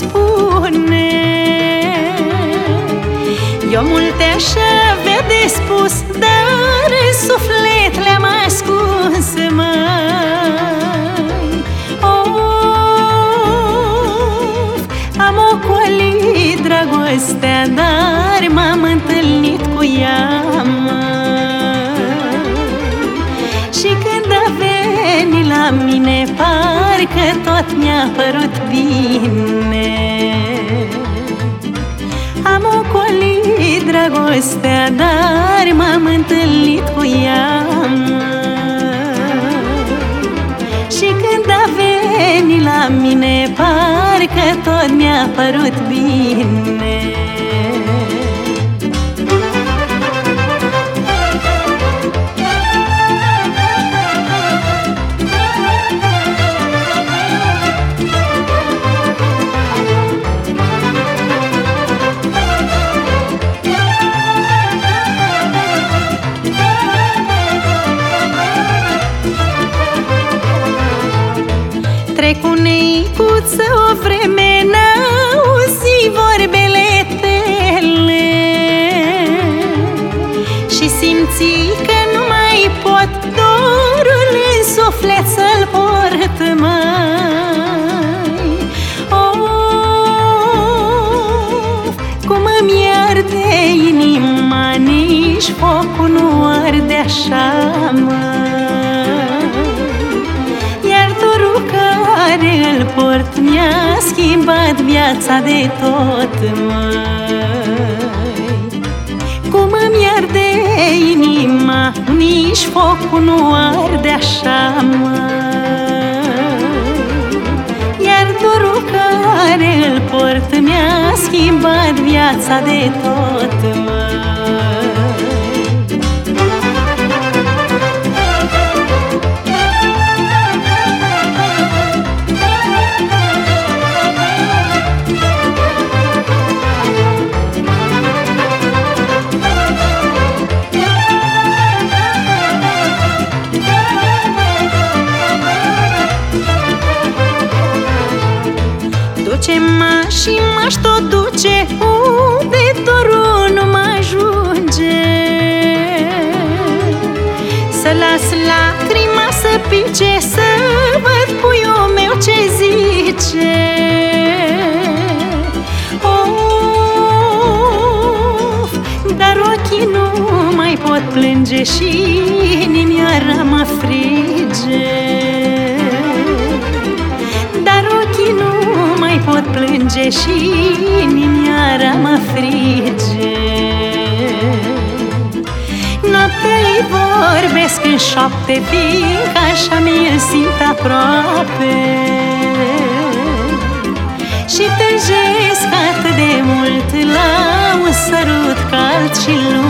spune Eu multe așa avea de spus Dar suflet le-am ascuns, mai. Oh, am ocolit dragostea Dar m-am întâlnit cu ea, măi Și când a venit la mine, pa Parcă tot mi-a părut bine. Am ocolit dragostea Dar m-am întâlnit cu ea. Și când a venit la mine Parcă tot mi-a părut bine Trec cu neicuță o vreme N-auzi vorbele tale. Și simți că nu mai pot Dorul în suflet să-l port mai Of, cum îmi arde inima Nici focul nu arde așa, mai viața de tot, măi. Cum îmi arde inima Nici focul nu arde așa, măi. Iar dorul care îl port Mi-a schimbat viața de tot, măi Duce-mă și m-aș tot duce Unde dorul nu mă ajunge. Să las lacrima să pice Să văd puiul meu ce zice. Of, dar ochii nu mai pot plânge Și inimioara mă frige pot plânge și inimioara mă frige. Noaptea-i vorbesc în șoapte, fiindcă așa mi-l simt aproape. Și tânjesc atât de mult la un sărut cald și lung, măi